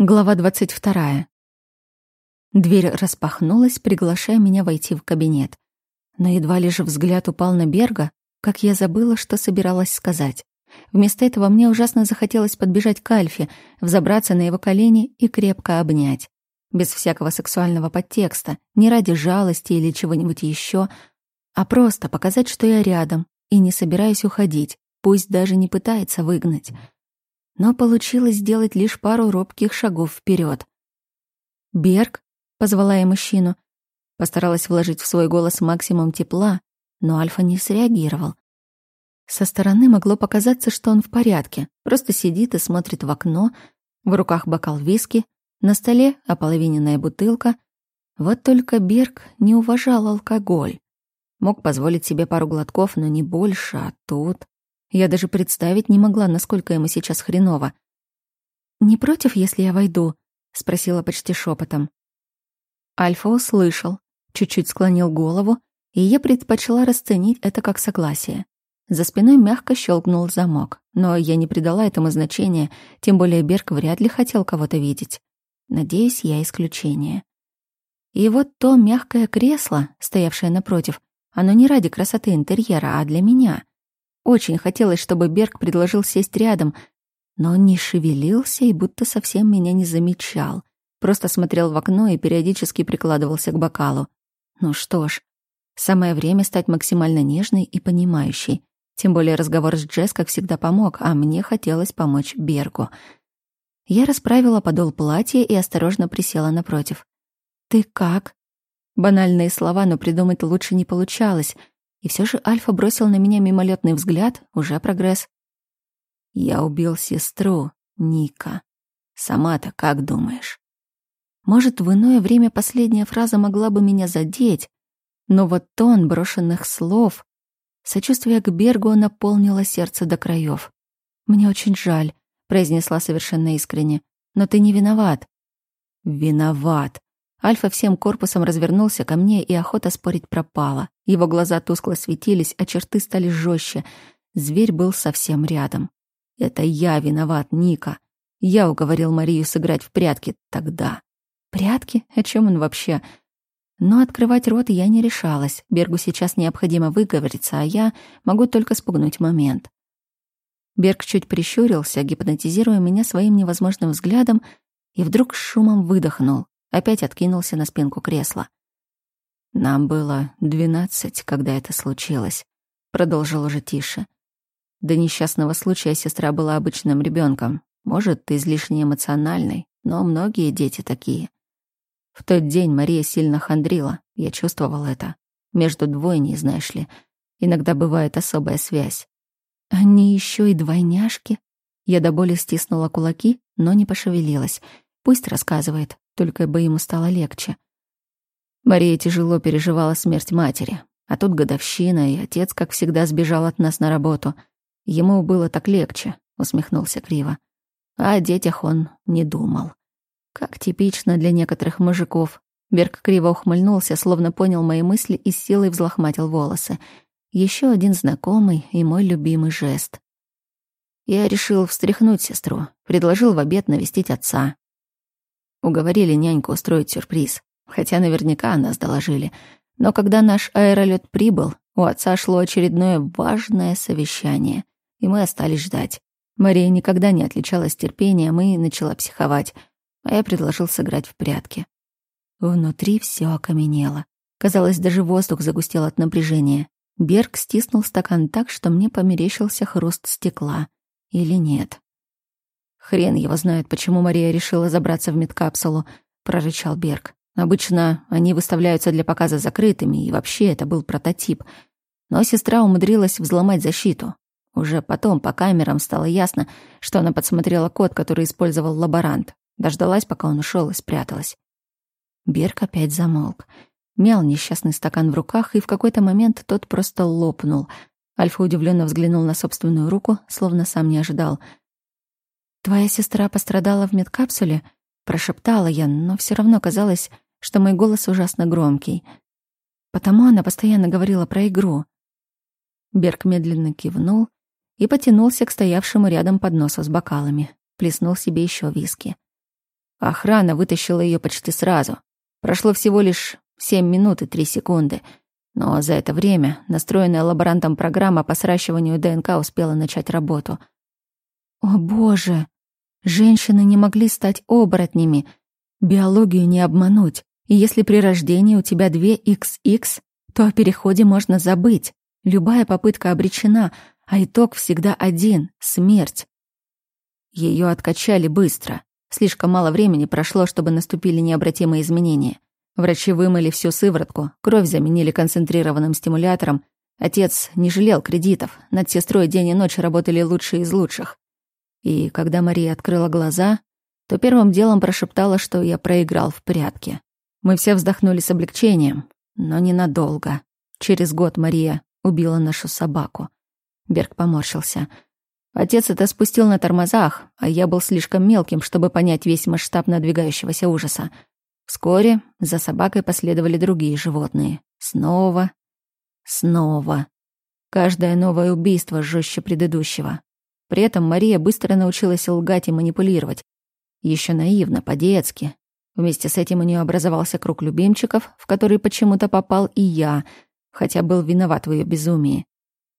Глава двадцать вторая. Дверь распахнулась, приглашая меня войти в кабинет. Но едва лишь взгляд упал на Берга, как я забыла, что собиралась сказать. Вместо этого мне ужасно захотелось подбежать к Альфе, взобраться на его колени и крепко обнять. Без всякого сексуального подтекста, не ради жалости или чего-нибудь еще, а просто показать, что я рядом и не собираюсь уходить, пусть даже не пытается выгнать — но получилось сделать лишь пару робких шагов вперед. «Берг?» — позвала я мужчину. Постаралась вложить в свой голос максимум тепла, но Альфа не среагировал. Со стороны могло показаться, что он в порядке, просто сидит и смотрит в окно, в руках бокал виски, на столе ополовиненная бутылка. Вот только Берг не уважал алкоголь. Мог позволить себе пару глотков, но не больше, а тут... Я даже представить не могла, насколько ему сейчас хреново. «Не против, если я войду?» — спросила почти шепотом. Альфа услышал, чуть-чуть склонил голову, и я предпочла расценить это как согласие. За спиной мягко щелкнул замок, но я не придала этому значения, тем более Берг вряд ли хотел кого-то видеть. Надеюсь, я исключение. И вот то мягкое кресло, стоявшее напротив, оно не ради красоты интерьера, а для меня. Очень хотелось, чтобы Берг предложил сесть рядом, но он не шевелился и будто совсем меня не замечал. Просто смотрел в окно и периодически прикладывался к бокалу. Ну что ж, самое время стать максимально нежной и понимающей. Тем более разговор с Джесс, как всегда, помог, а мне хотелось помочь Бергу. Я расправила подол платья и осторожно присела напротив. «Ты как?» Банальные слова, но придумать лучше не получалось — и все же Альфа бросил на меня мимолетный взгляд, уже прогресс. Я убил сестру, Ника. Сама-то как думаешь? Может, в иное время последняя фраза могла бы меня задеть, но вот тон брошенных слов, сочувствие к Бергу наполнило сердце до краев. «Мне очень жаль», — произнесла совершенно искренне, — «но ты не виноват». «Виноват», Альфа всем корпусом развернулся ко мне, и охота спорить пропала. Его глаза тускло светились, а черты стали жестче. Зверь был совсем рядом. «Это я виноват, Ника. Я уговорил Марию сыграть в прятки тогда». «Прятки? О чем он вообще?» Но открывать рот я не решалась. Бергу сейчас необходимо выговориться, а я могу только спугнуть момент. Берг чуть прищурился, гипнотизируя меня своим невозможным взглядом, и вдруг шумом выдохнул. Опять откинулся на спинку кресла. «Нам было двенадцать, когда это случилось», — продолжил уже тише. До несчастного случая сестра была обычным ребенком, может, излишне эмоциональной, но многие дети такие. В тот день Мария сильно хандрила, я чувствовал это. Между двойней, знаешь ли, иногда бывает особая связь. Они еще и двойняшки? Я до боли стиснула кулаки, но не пошевелилась. Пусть рассказывает, только бы ему стало легче. Мария тяжело переживала смерть матери, а тут годовщина, и отец, как всегда, сбежал от нас на работу. Ему было так легче, усмехнулся криво. А о детях он не думал. Как типично для некоторых мужиков. Берг криво ухмыльнулся, словно понял мои мысли и с силой взлохматил волосы. Еще один знакомый и мой любимый жест. Я решил встряхнуть сестру, предложил в обед навестить отца. Уговорили няньку устроить сюрприз, хотя наверняка о нас доложили. Но когда наш аэролет прибыл, у отца шло очередное важное совещание, и мы остались ждать. Мария никогда не отличалась терпением и начала психовать, а я предложил сыграть в прятки. Внутри все окаменело. Казалось, даже воздух загустел от напряжения. Берг стиснул стакан так, что мне померещился хруст стекла. Или нет? Хрен его знает, почему Мария решила забраться в медкапсулу, прорычал Берг. Обычно они выставляются для показа закрытыми, и вообще это был прототип. Но сестра умудрилась взломать защиту. Уже потом по камерам стало ясно, что она подсмотрела код, который использовал лаборант. Дождалась, пока он ушел, и спряталась. Берг опять замолк. Мял несчастный стакан в руках, и в какой-то момент тот просто лопнул. Альфа удивленно взглянул на собственную руку, словно сам не ожидал — «Твоя сестра пострадала в медкапсуле?» — прошептала я, но все равно казалось, что мой голос ужасно громкий. Потому она постоянно говорила про игру. Берг медленно кивнул и потянулся к стоявшему рядом подносу с бокалами. Плеснул себе еще виски. Охрана вытащила ее почти сразу. Прошло всего лишь семь минут и три секунды. Но за это время настроенная лаборантом программа по сращиванию ДНК успела начать работу. О боже! Женщины не могли стать оборотнями. Биологию не обмануть. И если при рождении у тебя две XX, то о переходе можно забыть. Любая попытка обречена, а итог всегда один — смерть. Ее откачали быстро. Слишком мало времени прошло, чтобы наступили необратимые изменения. Врачи вымыли всю сыворотку, кровь заменили концентрированным стимулятором. Отец не жалел кредитов, над сестрой день и ночь работали лучшие из лучших. И когда Мария открыла глаза, то первым делом прошептала, что я проиграл в прятки. Мы все вздохнули с облегчением, но ненадолго. Через год Мария убила нашу собаку. Берг поморщился. Отец это спустил на тормозах, а я был слишком мелким, чтобы понять весь масштаб надвигающегося ужаса. Вскоре за собакой последовали другие животные. Снова, снова. Каждое новое убийство жестче предыдущего. При этом Мария быстро научилась лгать и манипулировать. Еще наивно, по-детски. Вместе с этим у нее образовался круг любимчиков, в который почему-то попал и я, хотя был виноват в ее безумии.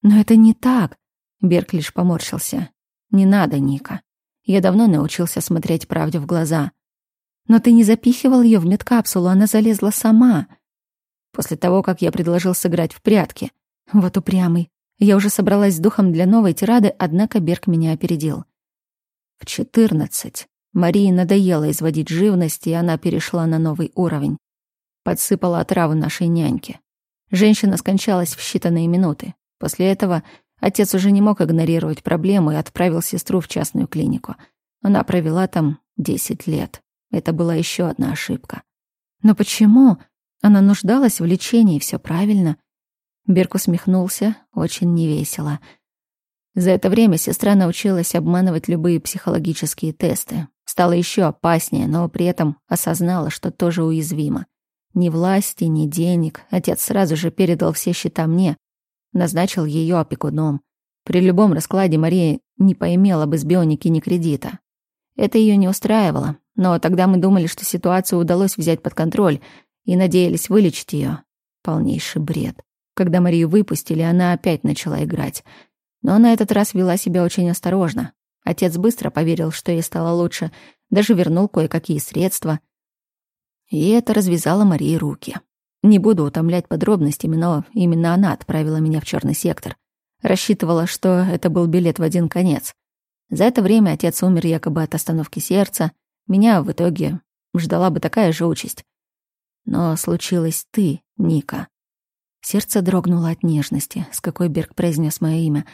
Но это не так. Берг лишь поморщился. Не надо, Ника. Я давно научился смотреть правде в глаза. Но ты не запихивал ее в медкапсулу, она залезла сама. После того, как я предложил сыграть в прятки. Вот упрямый. Я уже собралась с духом для новой тирады, однако Берг меня опередил. В четырнадцать Марии надоело изводить живность, и она перешла на новый уровень. Подсыпала отраву нашей няньке. Женщина скончалась в считанные минуты. После этого отец уже не мог игнорировать проблему и отправил сестру в частную клинику. Она провела там десять лет. Это была еще одна ошибка. Но почему? Она нуждалась в лечении, все правильно. Берг усмехнулся, очень невесело. За это время сестра научилась обманывать любые психологические тесты. Стала еще опаснее, но при этом осознала, что тоже уязвима. Ни власти, ни денег. Отец сразу же передал все счета мне, назначил ее опекуном. При любом раскладе Мария не поимела бы с бионики ни кредита. Это ее не устраивало, но тогда мы думали, что ситуацию удалось взять под контроль и надеялись вылечить ее. Полнейший бред. Когда Марию выпустили, она опять начала играть. Но на этот раз вела себя очень осторожно. Отец быстро поверил, что ей стало лучше, даже вернул кое-какие средства. И это развязало Марии руки. Не буду утомлять подробностями, но именно она отправила меня в черный сектор. Рассчитывала, что это был билет в один конец. За это время отец умер якобы от остановки сердца. Меня в итоге ждала бы такая же участь. Но случилось ты, Ника. Сердце дрогнуло от нежности, с какой Берг произнес мое имя,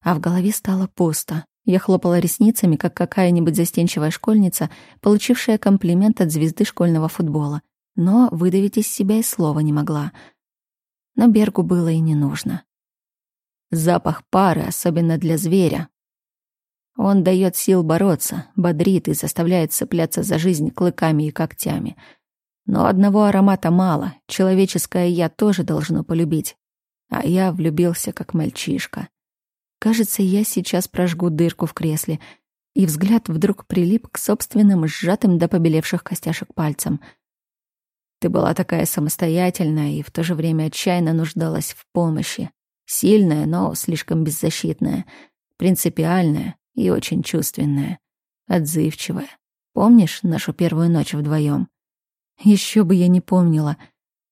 а в голове стало пусто. Я хлопала ресницами, как какая-нибудь застенчивая школьница, получившая комплимент от звезды школьного футбола, но выдавить из себя и слова не могла. Но Бергу было и не нужно. Запах пары, особенно для зверя. Он дает сил бороться, бодрит и заставляет цепляться за жизнь клыками и когтями — но одного аромата мало, человеческое «я» тоже должно полюбить. А я влюбился, как мальчишка. Кажется, я сейчас прожгу дырку в кресле, и взгляд вдруг прилип к собственным сжатым до побелевших костяшек пальцам. Ты была такая самостоятельная и в то же время отчаянно нуждалась в помощи. Сильная, но слишком беззащитная, принципиальная и очень чувственная, отзывчивая. Помнишь нашу первую ночь вдвоем? Еще бы я не помнила.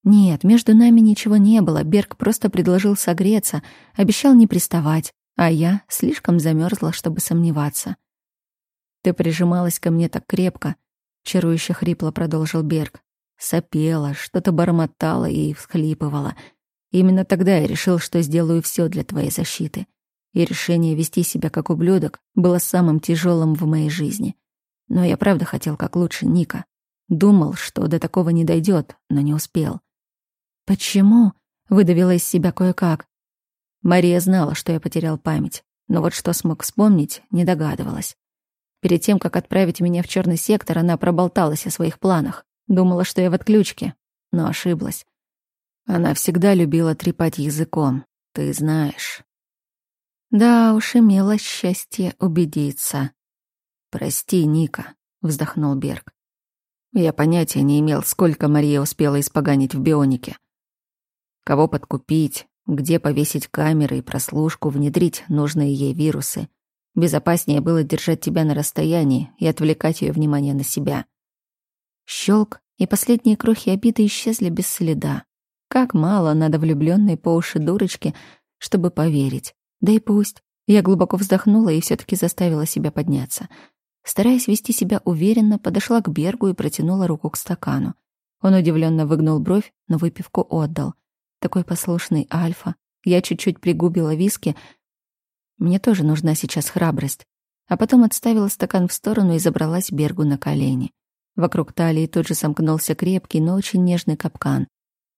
Нет, между нами ничего не было. Берг просто предложил согреться, обещал не приставать, а я слишком замерзла, чтобы сомневаться. Ты прижималась ко мне так крепко, чарующе хрипло продолжил Берг. Сопела, что-то бормотала и всхлипывала. Именно тогда я решил, что сделаю все для твоей защиты. И решение вести себя как ублюдок было самым тяжелым в моей жизни. Но я правда хотел как лучше Ника. Думал, что до такого не дойдет, но не успел. «Почему?» — выдавила из себя кое-как. Мария знала, что я потерял память, но вот что смог вспомнить, не догадывалась. Перед тем, как отправить меня в черный сектор, она проболталась о своих планах. Думала, что я в отключке, но ошиблась. Она всегда любила трепать языком, ты знаешь. Да уж, имела счастье убедиться. «Прости, Ника», — вздохнул Берг. Я понятия не имел, сколько Мария успела испоганить в бионике. Кого подкупить, где повесить камеры и прослушку, внедрить нужные ей вирусы. Безопаснее было держать тебя на расстоянии и отвлекать ее внимание на себя. Щелк, и последние крохи обиды исчезли без следа. Как мало надо влюбленной по уши дурочки, чтобы поверить. Да и пусть. Я глубоко вздохнула и все таки заставила себя подняться. Стараясь вести себя уверенно, подошла к Бергу и протянула руку к стакану. Он удивленно выгнул бровь, но выпивку отдал. Такой послушный Альфа. Я чуть-чуть пригубила виски. Мне тоже нужна сейчас храбрость. А потом отставила стакан в сторону и забралась Бергу на колени. Вокруг талии тут же сомкнулся крепкий, но очень нежный капкан.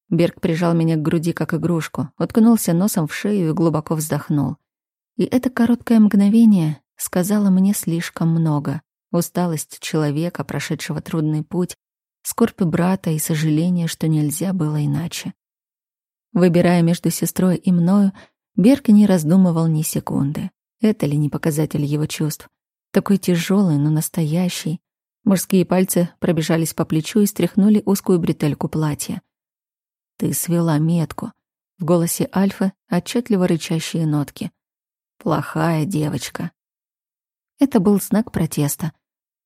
Берг прижал меня к груди, как игрушку, уткнулся носом в шею и глубоко вздохнул. И это короткое мгновение сказала мне слишком много. Усталость человека, прошедшего трудный путь, скорбь брата и сожаление, что нельзя было иначе. Выбирая между сестрой и мною, Берг не раздумывал ни секунды. Это ли не показатель его чувств? Такой тяжелый, но настоящий. Мужские пальцы пробежались по плечу и стряхнули узкую бретельку платья. «Ты свела метку». В голосе Альфы отчетливо рычащие нотки. «Плохая девочка». Это был знак протеста.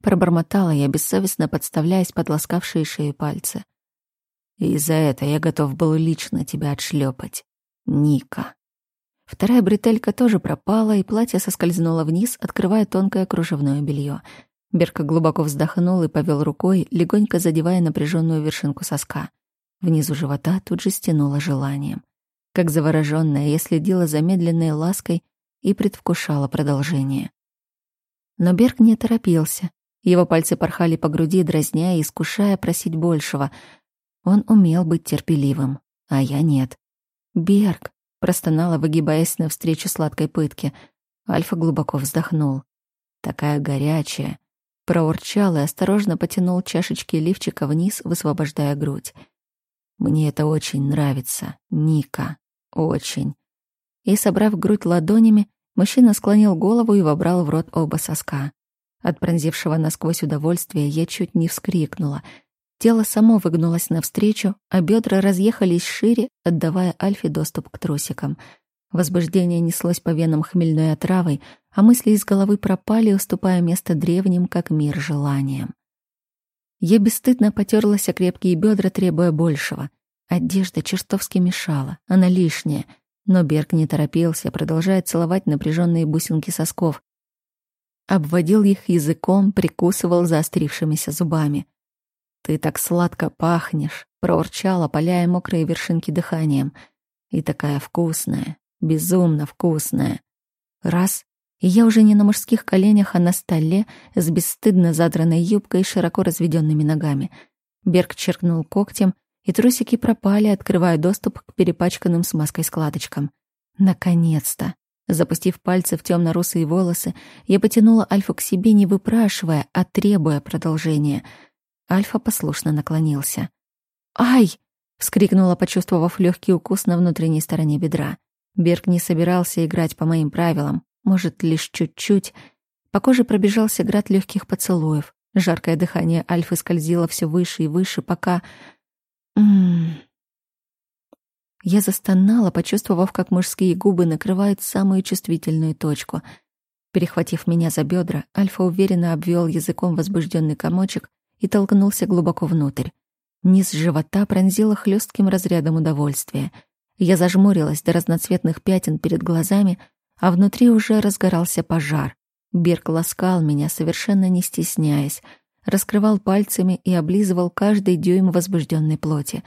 Пробормотала я, бессовестно подставляясь под ласкавшие шею пальцы. И за это я готов был лично тебя отшлепать. Ника. Вторая бретелька тоже пропала, и платье соскользнуло вниз, открывая тонкое кружевное белье. Берка глубоко вздохнул и повел рукой, легонько задевая напряженную вершинку соска. Внизу живота тут же стянуло желанием. Как заворожённая, я следила за медленной лаской и предвкушала продолжение. Но Берг не торопился. Его пальцы порхали по груди, дразня и искушая просить большего. Он умел быть терпеливым, а я нет. «Берг!» — простонала, выгибаясь навстречу сладкой пытке. Альфа глубоко вздохнул. «Такая горячая!» Проурчал и осторожно потянул чашечки лифчика вниз, высвобождая грудь. Мне это очень нравится, Ника. Очень. И, собрав грудь ладонями, мужчина склонил голову и вобрал в рот оба соска. От пронзившего насквозь удовольствия я чуть не вскрикнула. Тело само выгнулось навстречу, а бедра разъехались шире, отдавая Альфе доступ к трусикам. Возбуждение неслось по венам хмельной отравой, а мысли из головы пропали, уступая место древним, как мир, желаниям. Я бесстыдно потерлась о крепкие бедра, требуя большего. Одежда чертовски мешала, она лишняя. Но Берг не торопился, продолжая целовать напряженные бусинки сосков. Обводил их языком, прикусывал заострившимися зубами. «Ты так сладко пахнешь», — проурчала, опаляя мокрые вершинки дыханием. «И такая вкусная, безумно вкусная». Раз и я уже не на мужских коленях, а на столе с бесстыдно задранной юбкой и широко разведенными ногами. Берг черкнул когтем, и трусики пропали, открывая доступ к перепачканным смазкой складочкам. Наконец-то! Запустив пальцы в темно-русые волосы, я потянула Альфу к себе, не выпрашивая, а требуя продолжения. Альфа послушно наклонился. «Ай!» — вскрикнула, почувствовав легкий укус на внутренней стороне бедра. Берг не собирался играть по моим правилам может, лишь чуть-чуть. По коже пробежался град легких поцелуев. Жаркое дыхание Альфы скользило все выше и выше, пока... М -м -м. Я застонала, почувствовав, как мужские губы накрывают самую чувствительную точку. Перехватив меня за бедра, Альфа уверенно обвел языком возбужденный комочек и толкнулся глубоко внутрь. Низ живота пронзило хлестким разрядом удовольствия. Я зажмурилась до разноцветных пятен перед глазами, а внутри уже разгорался пожар. Берг ласкал меня, совершенно не стесняясь, раскрывал пальцами и облизывал каждый дюйм возбужденной плоти.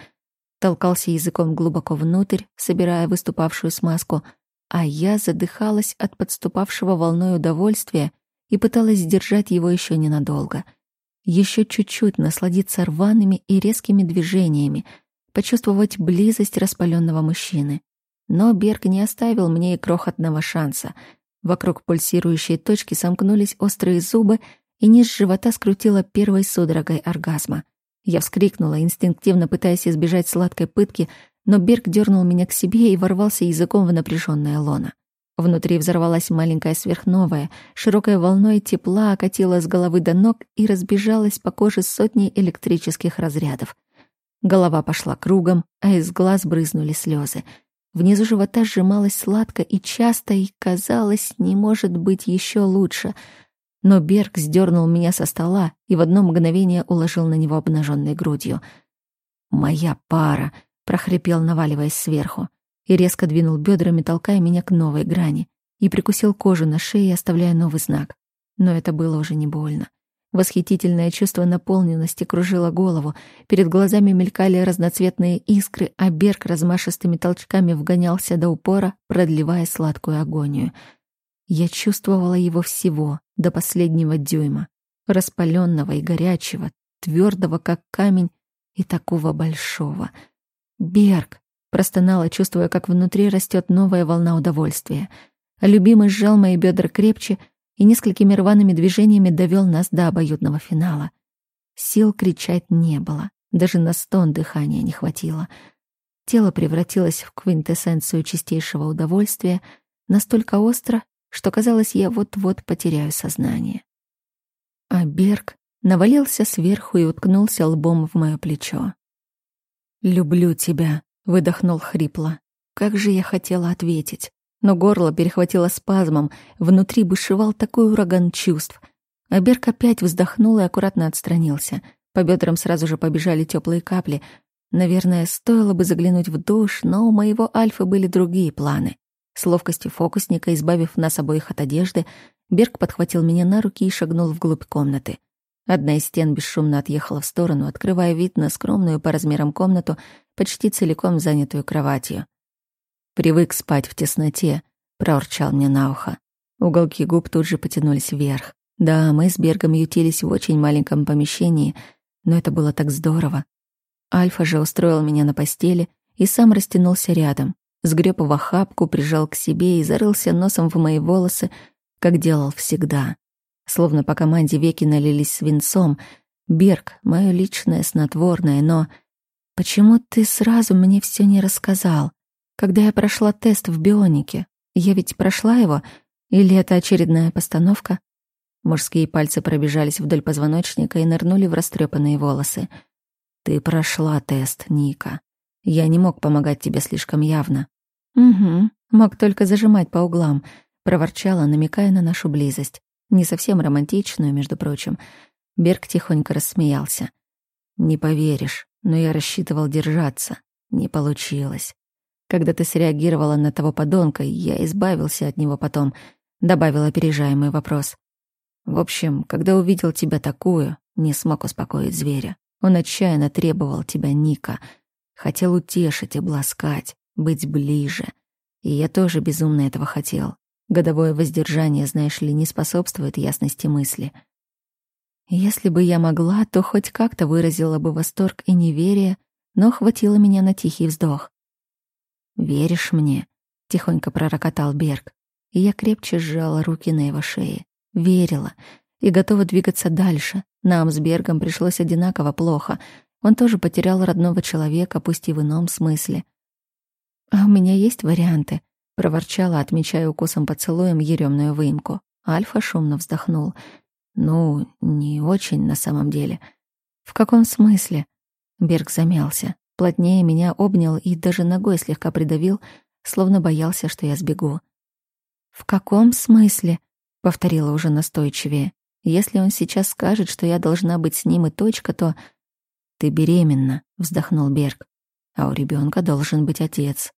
Толкался языком глубоко внутрь, собирая выступавшую смазку, а я задыхалась от подступавшего волной удовольствия и пыталась сдержать его еще ненадолго. Еще чуть-чуть насладиться рваными и резкими движениями, почувствовать близость распаленного мужчины. Но Берг не оставил мне и крохотного шанса. Вокруг пульсирующей точки сомкнулись острые зубы, и низ живота скрутило первой судорогой оргазма. Я вскрикнула, инстинктивно пытаясь избежать сладкой пытки, но Берг дернул меня к себе и ворвался языком в напряженное лоно. Внутри взорвалась маленькая сверхновая, широкой волной тепла окатила с головы до ног и разбежалась по коже сотни электрических разрядов. Голова пошла кругом, а из глаз брызнули слезы. Внизу живота сжималась сладко и часто, и, казалось, не может быть еще лучше. Но Берг сдернул меня со стола и в одно мгновение уложил на него обнаженной грудью. «Моя пара!» — прохрипел, наваливаясь сверху и резко двинул бедрами, толкая меня к новой грани, и прикусил кожу на шее, оставляя новый знак. Но это было уже не больно. Восхитительное чувство наполненности кружило голову, перед глазами мелькали разноцветные искры, а Берг размашистыми толчками вгонялся до упора, продлевая сладкую агонию. Я чувствовала его всего, до последнего дюйма, распаленного и горячего, твердого, как камень, и такого большого. «Берг!» Простонала, чувствуя, как внутри растет новая волна удовольствия. Любимый сжал мои бедра крепче и несколькими рваными движениями довел нас до обоюдного финала. Сил кричать не было, даже на стон дыхания не хватило. Тело превратилось в квинтэссенцию чистейшего удовольствия, настолько остро, что казалось, я вот-вот потеряю сознание. А Берг навалился сверху и уткнулся лбом в мое плечо. «Люблю тебя», выдохнул хрипло. Как же я хотела ответить, но горло перехватило спазмом, внутри бушевал такой ураган чувств. А опять вздохнул и аккуратно отстранился. По бедрам сразу же побежали теплые капли. Наверное, стоило бы заглянуть в душ, но у моего Альфа были другие планы. С ловкостью фокусника, избавив нас обоих от одежды, Берг подхватил меня на руки и шагнул вглубь комнаты. Одна из стен бесшумно отъехала в сторону, открывая вид на скромную по размерам комнату, почти целиком занятую кроватью. «Привык спать в тесноте», — проурчал мне на ухо. Уголки губ тут же потянулись вверх. Да, мы с Бергом ютились в очень маленьком помещении, но это было так здорово. Альфа же устроил меня на постели и сам растянулся рядом, сгреб в охапку, прижал к себе и зарылся носом в мои волосы, как делал всегда. Словно по команде веки налились свинцом. Берг — мое личное снотворное, но... Почему ты сразу мне все не рассказал? Когда я прошла тест в бионике, я ведь прошла его? Или это очередная постановка? Мужские пальцы пробежались вдоль позвоночника и нырнули в растрепанные волосы. Ты прошла тест, Ника. Я не мог помогать тебе слишком явно. Угу, мог только зажимать по углам, проворчала, намекая на нашу близость. Не совсем романтичную, между прочим. Берг тихонько рассмеялся. «Не поверишь, но я рассчитывал держаться. Не получилось. Когда ты среагировала на того подонка, я избавился от него потом», — добавил опережаемый вопрос. «В общем, когда увидел тебя такую, не смог успокоить зверя. Он отчаянно требовал тебя, Ника. Хотел утешить, обласкать, быть ближе. И я тоже безумно этого хотел. Годовое воздержание, знаешь ли, не способствует ясности мысли. Если бы я могла, то хоть как-то выразила бы восторг и неверие, но хватило меня на тихий вздох. «Веришь мне?» — тихонько пророкотал Берг, и я крепче сжала руки на его шее. Верила и готова двигаться дальше. Нам с Бергом пришлось одинаково плохо. Он тоже потерял родного человека, пусть и в ином смысле. А у меня есть варианты проворчала, отмечая укусом поцелуем еремную выемку. Альфа шумно вздохнул. «Ну, не очень на самом деле». «В каком смысле?» Берг замялся, плотнее меня обнял и даже ногой слегка придавил, словно боялся, что я сбегу. «В каком смысле?» — повторила уже настойчивее. «Если он сейчас скажет, что я должна быть с ним и точка, то...» «Ты беременна», — вздохнул Берг. «А у ребенка должен быть отец.